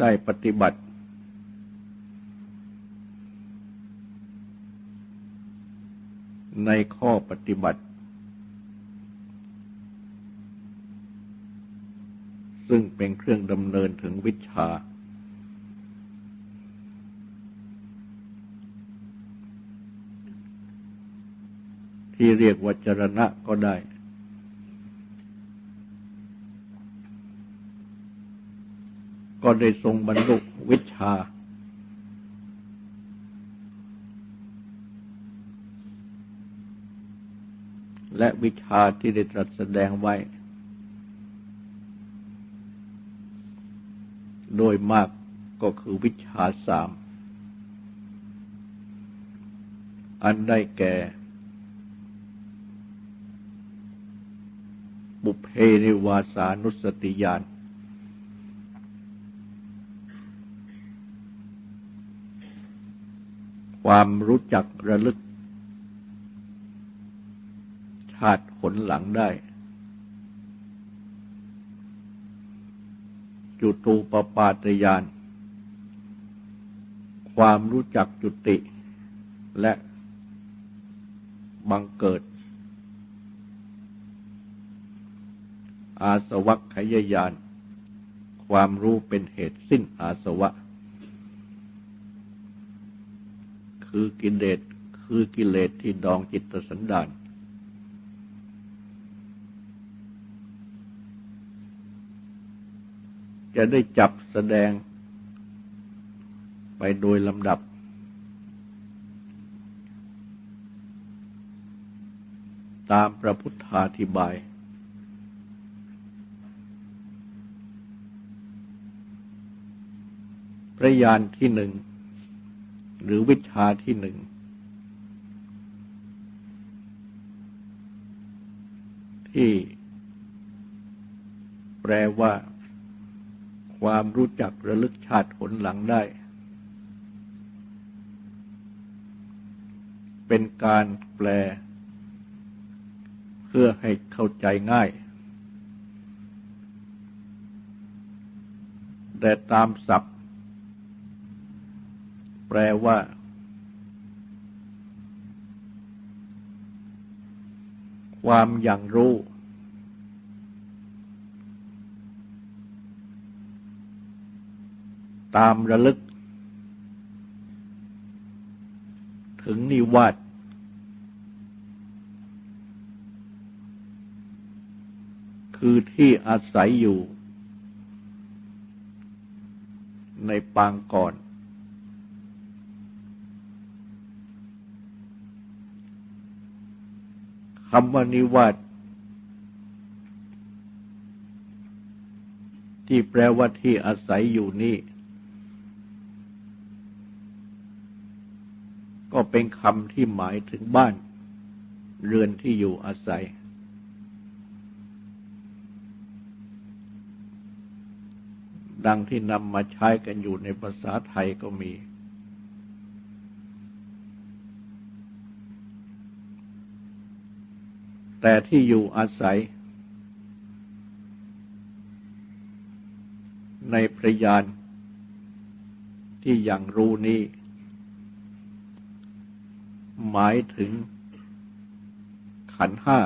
ได้ปฏิบัติ ในข้อปฏิบัติ ซึ่งเป็นเครื่องดำเนินถึงวิชา ที่เรียกว่าจรณะก็ได้ ก็ได้ทรงบรรลุวิชา และวิชาที่ได้ตรัสแสดงไว้ โดยมากก็คือวิชาสาม อันได้แก่ บุเพนิวาสานุสติญาณ ความรู้จักระลึก ชาติผลหลังได้ จุตูปปาตยาน ความรู้จักจุติ และบังเกิด อาสวัคขยายาน ความรู้เป็นเหตุสิ้นอาสวะ คือกิเลสคือกิเลสที่ดองจิตสันดาน จะได้จับแสดงไปโดยลำดับ ตามพระพุทธาธิบาย พระยานที่หนึ่ง หรือวิชาที่หนึ่ง ที่แปลว่า ความรู้จักระลึกชาติผลหลังได้ เป็นการแปล เพื่อให้เข้าใจง่ายแต่ตามศัพท์ แปลว่า ความอย่างรู้ ตามระลึก ถึงนิวาสคือที่อาศัยอยู่ ในปางก่อน คำว่านิวาสที่แปลว่าที่อาศัยอยู่นี่ ก็เป็นคำที่หมายถึงบ้าน เรือนที่อยู่อาศัย ดังที่นำมาใช้กันอยู่ในภาษาไทยก็มี แต่ที่อยู่อาศัย ในพระยานที่อย่างรู้นี้ หมายถึงขันห้า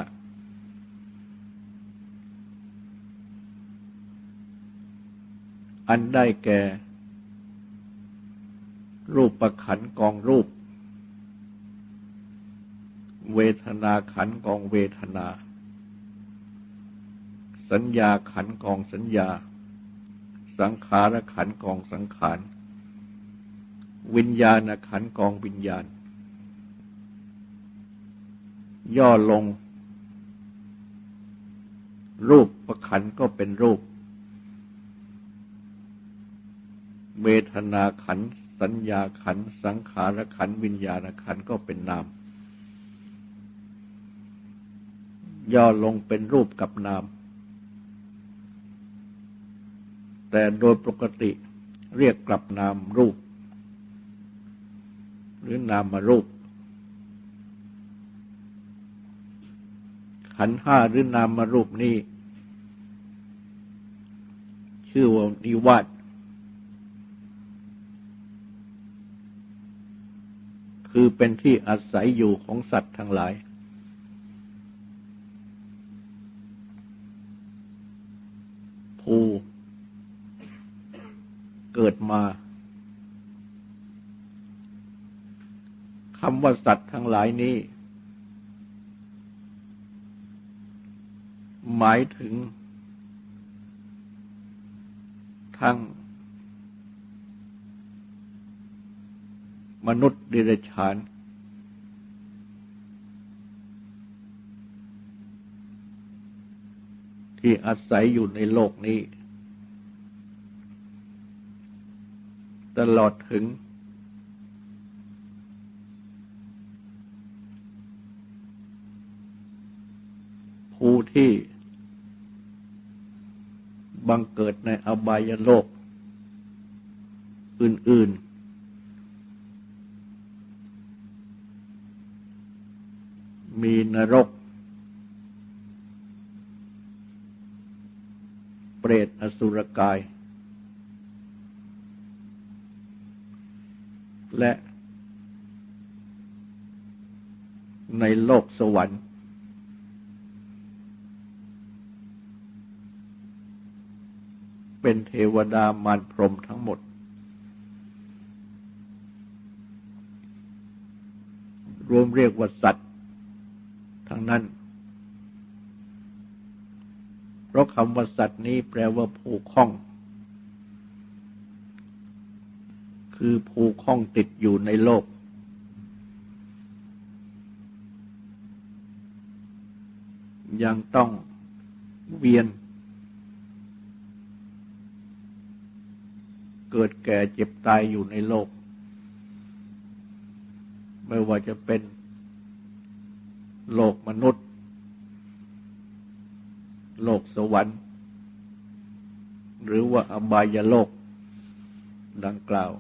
อันได้แก่ รูปประขันกองรูป เวทนาขันกองเวทนา สัญญาขันกองสัญญา สังขารขันกองสังขาร วิญญาณขันกองวิญญาณ ย่อลง รูปประขันก็เป็นรูป เวทนาขัน สัญญาขัน สังขารขัน วิญญาณขันก็เป็นนาม ย่อลงเป็นรูปกับนาม แต่โดยปกติเรียกกลับนามรูป หรือนามารูป ขันห้าหรือนามารูปนี้ ชื่อว่านิวาสคือเป็นที่อาศัยอยู่ของสัตว์ทั้งหลาย กิดมาคำว่าสัตว์ทั้งหลายนี้ หมายถึง ทั้ง มนุษย์ดิเรกชานที่อาศัยอยู่ในโลกนี้ ตลอดถึง ผู้ที่บังเกิดในอบายโลก อื่น ๆ มีนรก เปรตอสุรกาย และในโลกสวรรค์ เป็นเทวดามารพรมทั้งหมด รวมเรียกว่าสัตว์ทั้งนั้น เพราะคำว่าสัตว์นี้แปลว่าผูกข้อง คือผูกข้องติดอยู่ในโลก ยังต้องเวียน เกิดแก่เจ็บตายอยู่ในโลก ไม่ว่าจะเป็นโลกมนุษย์ โลกสวรรค์ หรือว่าอบายโลกดังกล่าว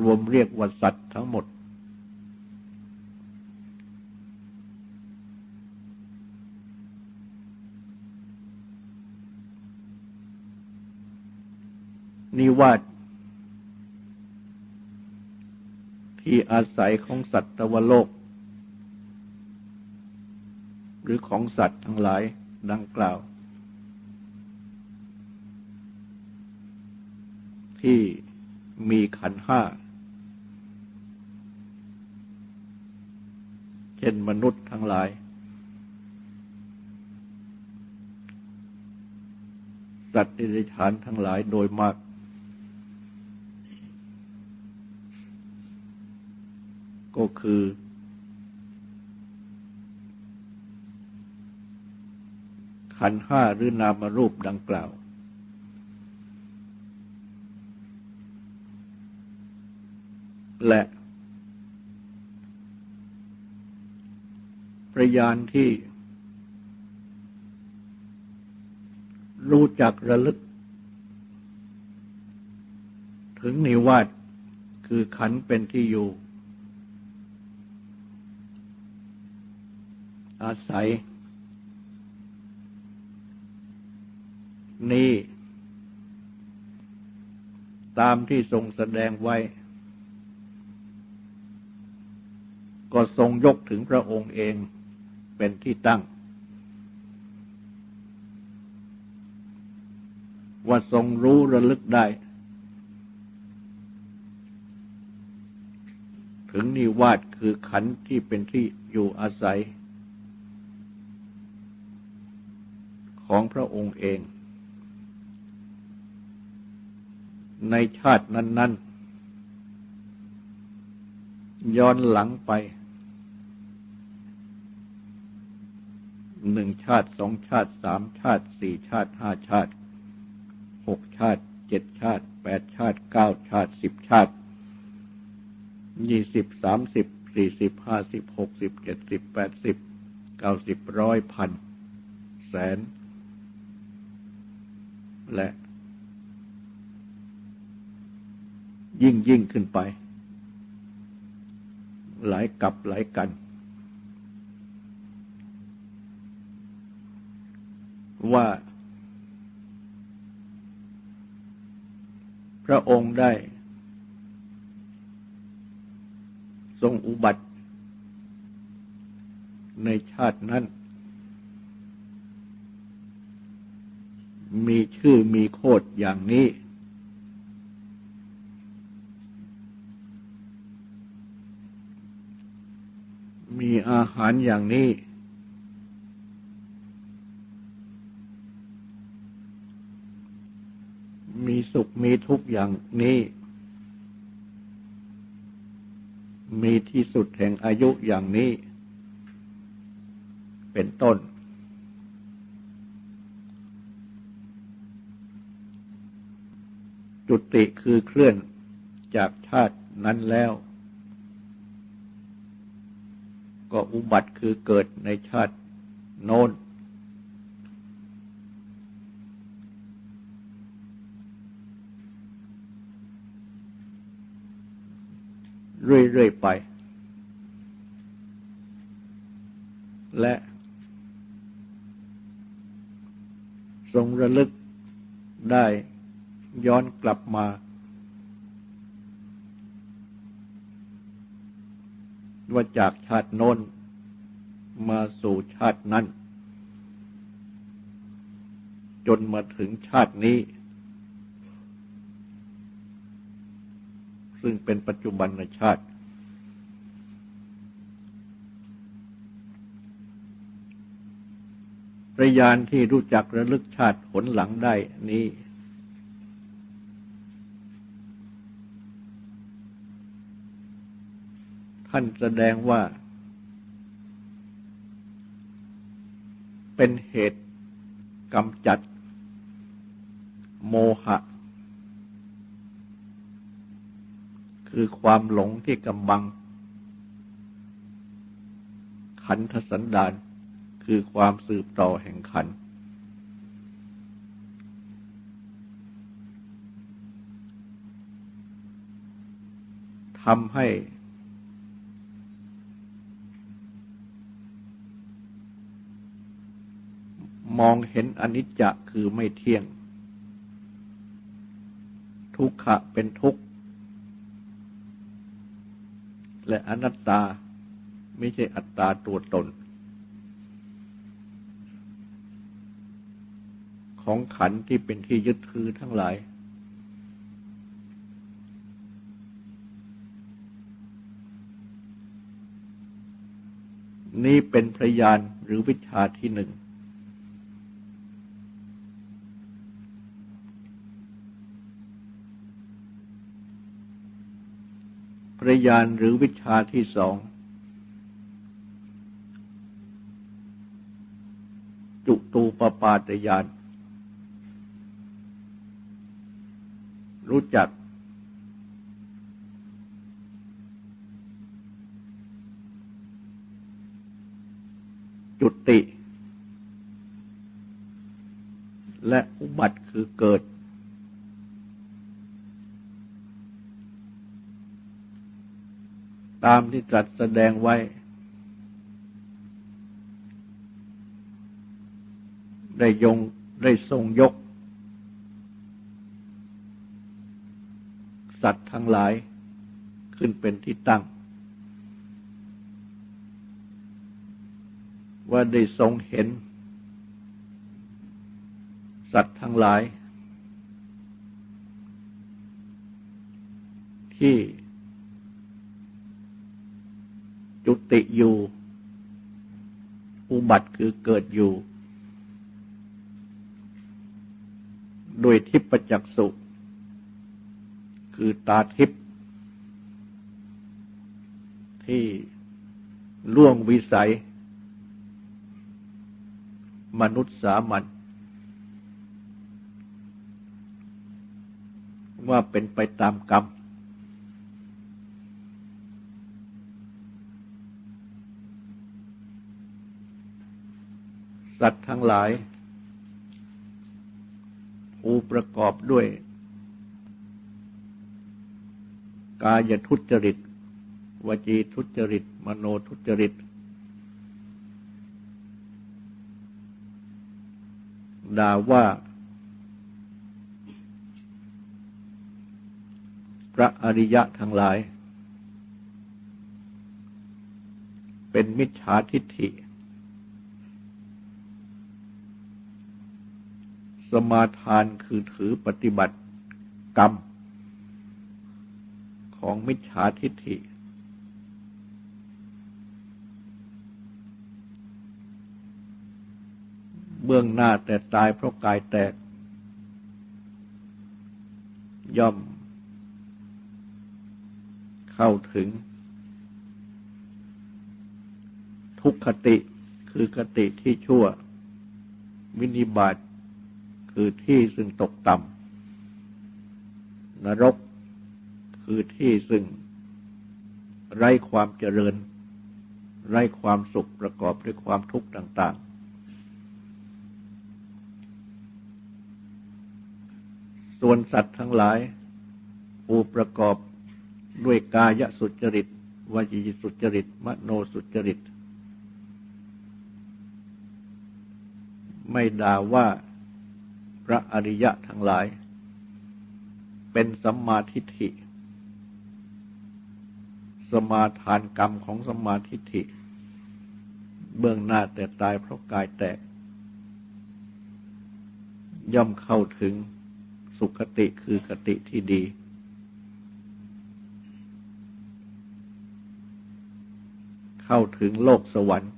รวมเรียกว่าสัตว์ทั้งหมด นิวาสที่อาศัยของสัตว์ตวโลก หรือของสัตว์ทั้งหลายดังกล่าว ที่ มีขันห้า เช่นมนุษย์ทั้งหลาย สัตว์ดิฉานทั้งหลายโดยมาก ก็คือ ขันห้าหรือนามรูปดังกล่าว และ ประยานที่ รู้จักระลึก ถึงนิวาสคือขันเป็นที่อยู่ อาศัย นี้ตามที่ทรงแสดงไว้ ก็ทรงยกถึงพระองค์เองเป็นที่ตั้ง ว่าทรงรู้ระลึกได้ ถึงนิวาสคือขันที่เป็นที่อยู่อาศัย ของพระองค์เอง ในชาตินั้น ๆ ย้อนหลังไป หนึ่งชาติสองชาติสามชาติสี่ชาติห้าชาติหกชาติเจ็ดชาติแปดชาติเก้าชาติสิบชาติยี่สิบสามสิบสี่สิบห้าสิบหกสิบเจ็ดสิบแปดสิบเก้าสิบร้อยพันแสน และ ยิ่งยิ่งขึ้นไป หลายกับหลายกัน ว่า พระองค์ได้ ทรงอุบัติ ในชาตินั้น มีชื่อมีโคดอย่างนี้มีอาหารอย่างนี้มี สุขมีทุกอย่างนี้ มีที่สุดแห่งอายุอย่างนี้ เป็นต้น จุติคือเคลื่อนจากชาตินั้นแล้ว ก็อุบัติคือเกิดในชาติโน้น เรื่อยๆไป และ ทรงระลึกได้ย้อนกลับมา ว่าจากชาติโน้นมาสู่ชาตินั้น จนมาถึงชาตินี้ ซึ่งเป็นปัจจุบันชาติพระยานที่รู้จักระลึกชาติผลหลังได้นี้ ท่านแสดงว่า เป็นเหตุกำจัดโมหะ คือความหลงที่กำบัง ขันธสันดานคือความสืบต่อแห่งขัน ทำให้ มองเห็นอนิจจะคือไม่เที่ยง ทุกขะเป็นทุกข์ และอนัตตาไม่ใช่อัตตาตัวตน ของขันที่เป็นที่ยึดถือทั้งหลาย นี่เป็นพยานหรือวิชาที่หนึ่ง ระยานหรือวิชาที่สอง จุตูปปาตยาน รู้จัก จุติ และอุบัติคือเกิด ตามที่ตรัสแสดงไว้ ได้ยงได้ทรงยก สัตว์ทั้งหลายขึ้นเป็นที่ตั้ง ว่าได้ทรงเห็น สัตว์ทั้งหลาย ที่จุ ติอยู่ อุบัติคือเกิดอยู่ โดยทิพประจักษุคือตาทิพที่ล่วงวิสัย มนุษย์สามัญว่าเป็นไปตามกรรม สัตว์ทั้งหลายผู้ประกอบด้วย กายทุจริต วจีทุจริต มโนทุจริต ด่าว่า พระอริยะทั้งหลาย เป็นมิจฉาทิฏฐิ สมาทานคือถือปฏิบัติกรรม ของมิจฉาทิฏฐิ เบื้องหน้าแต่ตายเพราะกายแตก ย่อม เข้าถึง ทุกขติคือคติที่ชั่ว วินิบาต คือที่ซึ่งตกต่ำนรกคือที่ซึ่งไร้ความเจริญ ไร้ความสุขประกอบด้วยความทุกข์ต่าง ๆ ส่วนสัตว์ทั้งหลายผู้ประกอบด้วยกายสุจริตวจีสุจริต มโนสุจริต ไม่ด่าว่า พระอริยะทั้งหลาย เป็นสัมมาทิฏฐิ สมาทานกรรมของสมาทิฏฐิ เบื้องหน้าแต่ตายเพราะกายแตก ย่อมเข้าถึงสุขติคือคติที่ดี เข้าถึงโลกสวรรค์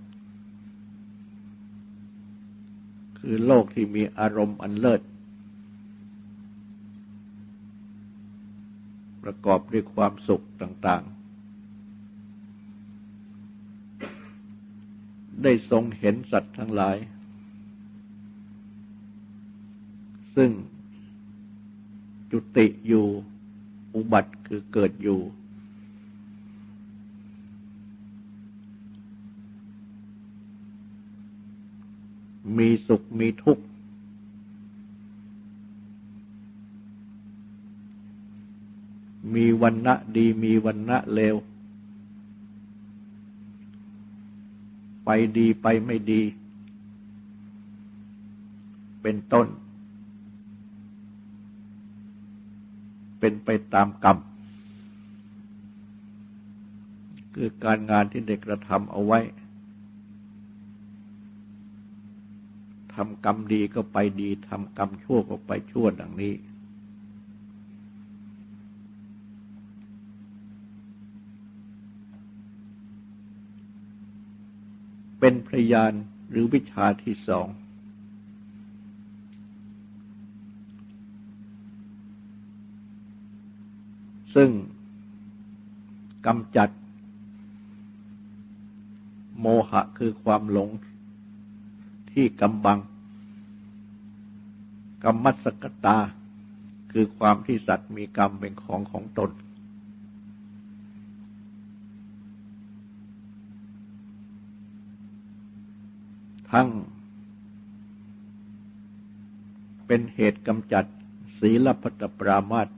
คือโลกที่มีอารมณ์อันเลิศ ประกอบด้วยความสุขต่าง ๆ ได้ทรงเห็นสัตว์ทั้งหลาย ซึ่งจุติอยู่อุบัติคือเกิดอยู่ มีสุขมีทุกข์ มีวันณะดีมีวันณะเลว ไปดีไปไม่ดี เป็นต้น เป็นไปตามกรรม คือการงานที่เด็กกระทำเอาไว้ ทำกรรมดีก็ไปดีทำกรรมชั่วก็ไปชั่วดังนี้ เป็นพยานหรือวิชาที่สอง ซึ่งกำจัด โมหะคือความหลง ที่กำบังกรรมสกตา คือความที่สัตว์มีกรรมเป็นของของตน ทั้ง เป็นเหตุกำจัดศีลพัตปรามาต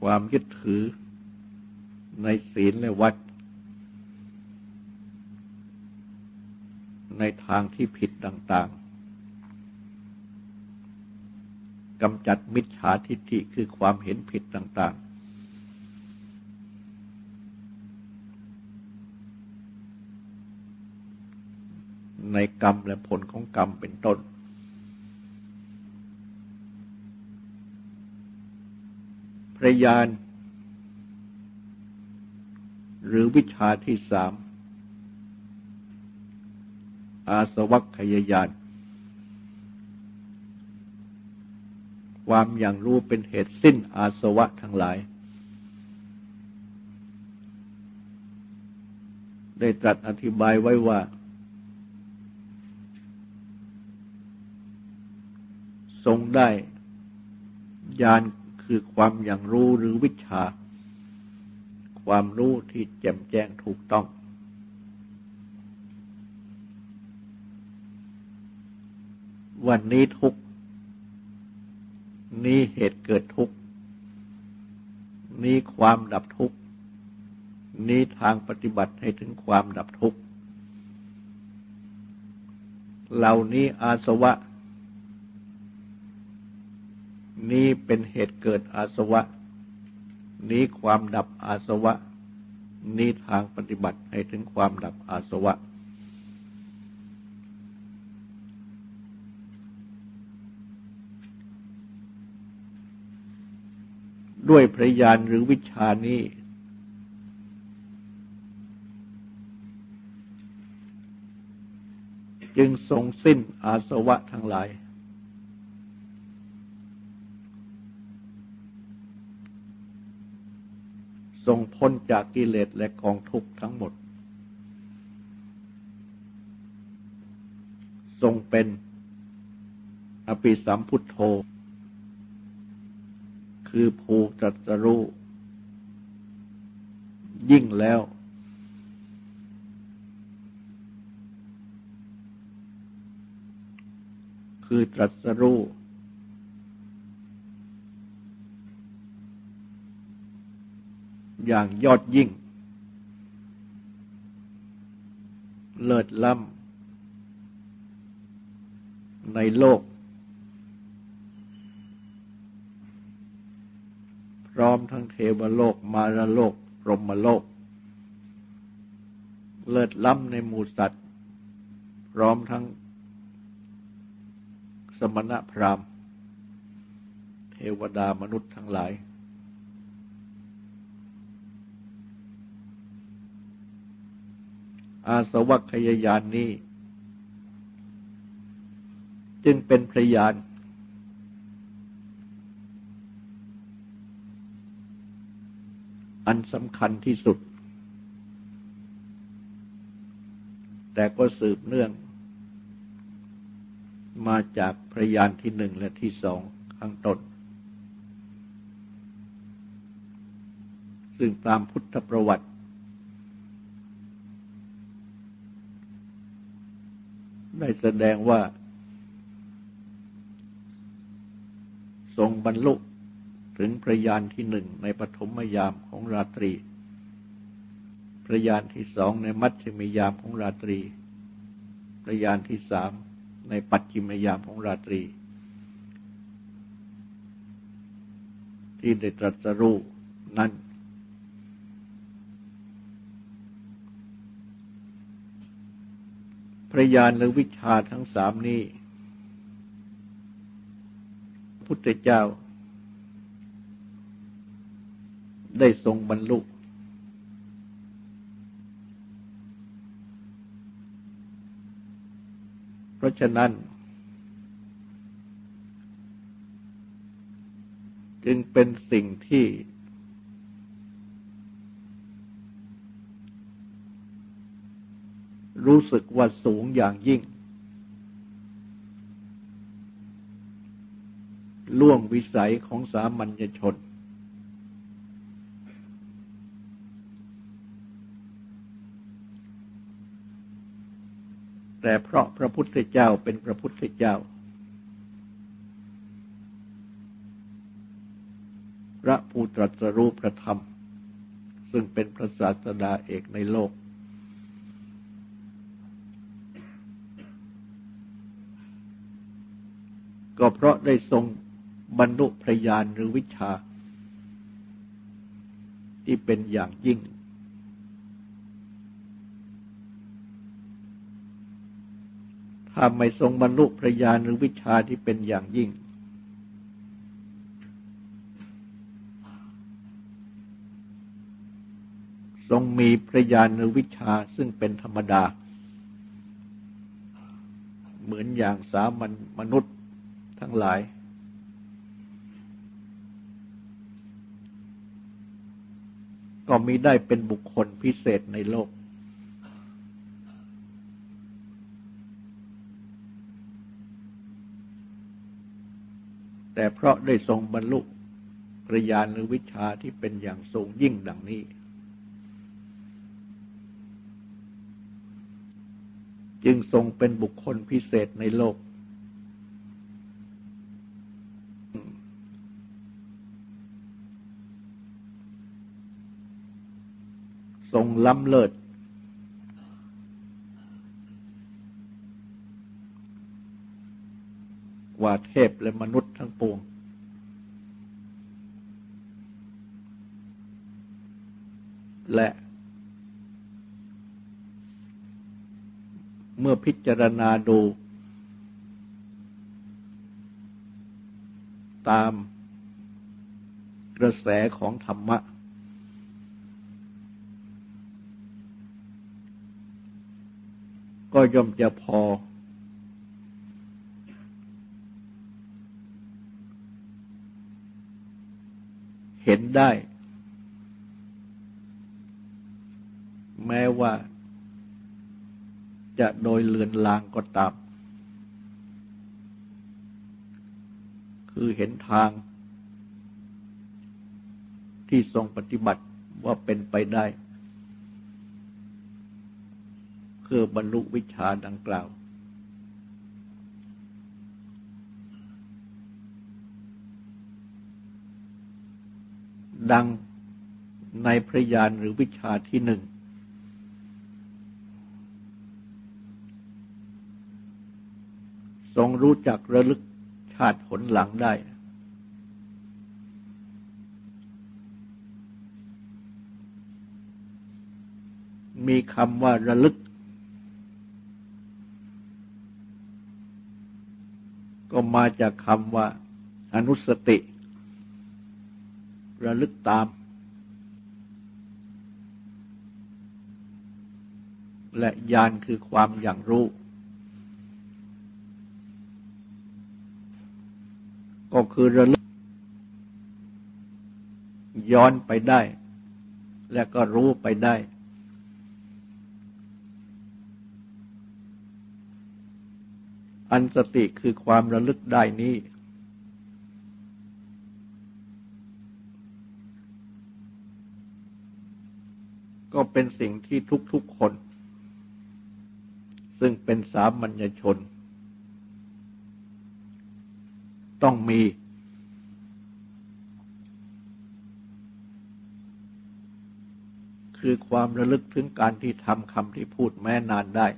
ความยึดถือในศีลและวัด ในทางที่ผิดต่าง ๆกำจัดมิจฉาทิฏฐิคือความเห็นผิดต่าง ๆ ในกรรมและผลของกรรมเป็นต้น พระยานหรือวิชาที่สาม อาสวัคยายานความอย่างรู้เป็นเหตุสิ้นอาสวะทั้งหลาย ได้ตรัสอธิบายไว้ว่า ทรงได้ญาณคือความอย่างรู้หรือวิชา ความรู้ที่แจ่มแจ้งถูกต้อง วันนี้ทุกนี้เหตุเกิดทุกนี้ความดับทุกนี้ทางปฏิบัติให้ถึงความดับทุกเหล่านี้อาสวะ นี้เป็นเหตุเกิดอาสวะ นี้ความดับอาสวะ นี้ทางปฏิบัติให้ถึงความดับอาสวะ ด้วยพระญาณหรือวิชานี้ จึงทรงสิ้นอาสวะทั้งหลาย ทรงพ้นจากกิเลสและกองทุกข์ทั้งหมด ทรงเป็นอภิสัมพุทโธ คือภูตรัสรู้ยิ่งแล้ว คือตรัสรู้อย่างยอดยิ่ง เลิศล้ำในโลก ร้อมทั้งเทวโลกมารโลกพรหมโลก เลิศล้ำในหมู่สัตว์ พร้อมทั้งสมณะพราหมณ์ เทวดามนุษย์ทั้งหลาย อาสวัคยายานนี้ จึงเป็นพยาน อันสำคัญที่สุด แต่ก็สืบเนื่อง มาจากพยานที่หนึ่งและที่สองข้างต้นซึ่งตามพุทธประวัติ ได้แสดงว่า ทรงบรรลุ ถึงพระยานที่หนึ่งในปฐมยามของราตรีพระยานที่สองในมัชฌิมยามของราตรีพระยานที่สามในปัจฉิมยามของราตรี ที่ได้ตรัสรู้นั้น พระญาณหรือวิชาทั้งสามนี้ พุทธเจ้า ได้ทรงบรรลุ เพราะฉะนั้น จึงเป็นสิ่งที่ รู้สึกว่าสูงอย่างยิ่งล่วงวิสัยของสามัญชน แต่เพราะพระพุทธเจ้าเป็นพระพุทธเจ้า พระผู้ตรัสรู้พระธรรม ซึ่งเป็นพระศาสดาเอกในโลก ก็เพราะได้ทรงบรรลุพระญาณหรือวิชา ที่เป็นอย่างยิ่ง ถ้าไม่ทรงบรรลุพระญาณหรือวิชาที่เป็นอย่างยิ่ง ทรงมีพระญาณหรือวิชาซึ่งเป็นธรรมดา เหมือนอย่างสามัญมนุษย์ทั้งหลาย ก็มีได้เป็นบุคคลพิเศษในโลก แต่เพราะได้ทรงบรรลุปริยานหรือวิชาที่เป็นอย่างสูงยิ่งดังนี้ จึงทรงเป็นบุคคลพิเศษในโลก ทรงล้ำเลิศ เทพและมนุษย์ทั้งปวง และเมื่อพิจารณาดู ตามกระแสของธรรมะ ก็ย่อมจะพอ ได้ แม้ว่าจะโดยเลือนลางก็ตาม คือเห็นทางที่ทรงปฏิบัติว่าเป็นไปได้เพื่อบรรลุวิชาดังกล่าว ดังในพระยานหรือวิชาที่หนึ่ง ทรงรู้จักระลึกชาติผลหลังได้ มีคำว่าระลึก ก็มาจากคำว่าอนุสติ ระลึกตาม และญาณคือความอย่างรู้ ก็คือระลึก ย้อนไปได้ และก็รู้ไปได้ อันสติคือความระลึกได้นี้ ก็เป็นสิ่งที่ทุกๆคน ซึ่งเป็นสามัญชน ต้องมี คือความระลึกถึงการที่ทำคำที่พูดแม้นานได้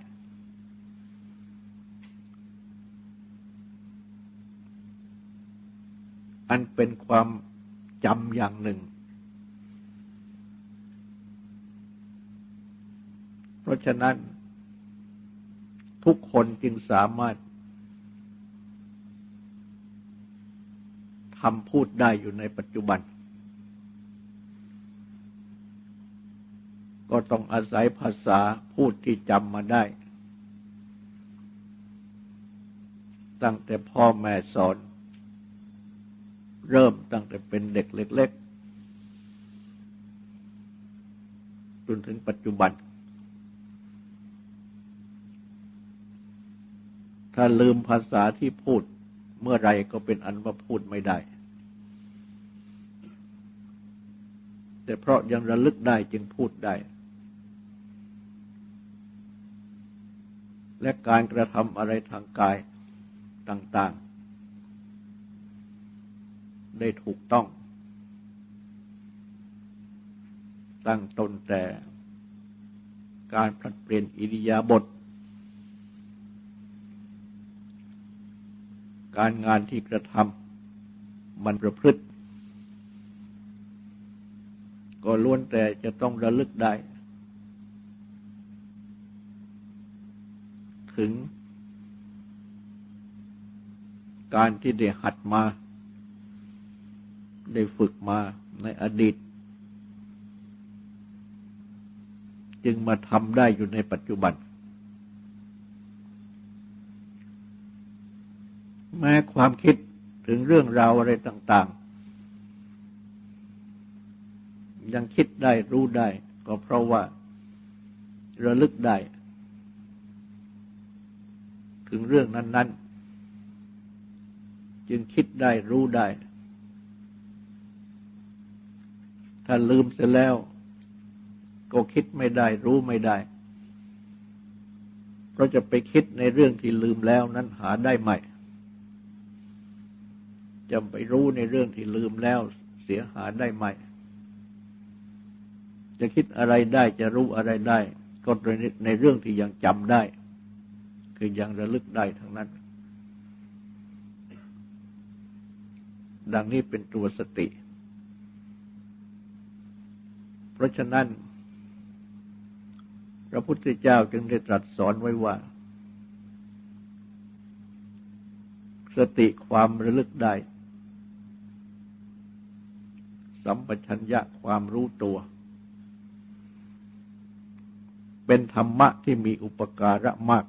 อันเป็นความจำอย่างหนึ่ง เพราะฉะนั้น ทุกคนจึงสามารถคำพูดได้อยู่ในปัจจุบัน ก็ต้องอาศัยภาษาพูดที่จำมาได้ ตั้งแต่พ่อแม่สอน เริ่มตั้งแต่เป็นเด็กเล็ก ๆ จนถึงปัจจุบัน ถ้าลืมภาษาที่พูดเมื่อไรก็เป็นอันว่าพูดไม่ได้ แต่เพราะยังระลึกได้จึงพูดได้ และการกระทำอะไรทางกายต่างๆ ได้ถูกต้อง ตั้งตนแต่การผลัดเปลี่ยนอิริยาบถ การงานที่กระทำมันประพฤติ ก็ล้วนแต่จะต้องระลึกได้ ถึง การที่ได้หัดมา ได้ฝึกมาในอดีต จึงมาทำได้อยู่ในปัจจุบัน ม้ความคิดถึงเรื่องราวอะไรต่าง ๆ ยังคิดได้รู้ได้ ก็เพราะว่าระลึกได้ ถึงเรื่องนั้น ๆ จึงคิดได้รู้ได้ ถ้าลืมเสียแล้ว ก็คิดไม่ได้รู้ไม่ได้เพราะจะไปคิดในเรื่องที่ลืมแล้วนั้นหาได้ใหม่ จะไปรู้ในเรื่องที่ลืมแล้วเสียหายได้ไหม จะคิดอะไรได้จะรู้อะไรได้ ก็ในเรื่องที่ยังจำได้ คือยังระลึกได้ทั้งนั้น ดังนี้เป็นตัวสติ เพราะฉะนั้น พระพุทธเจ้าจึงได้ตรัสสอนไว้ว่าสติความระลึกได้ สัมปชัญญะความรู้ตัว เป็นธรรมะที่มีอุปการะมาก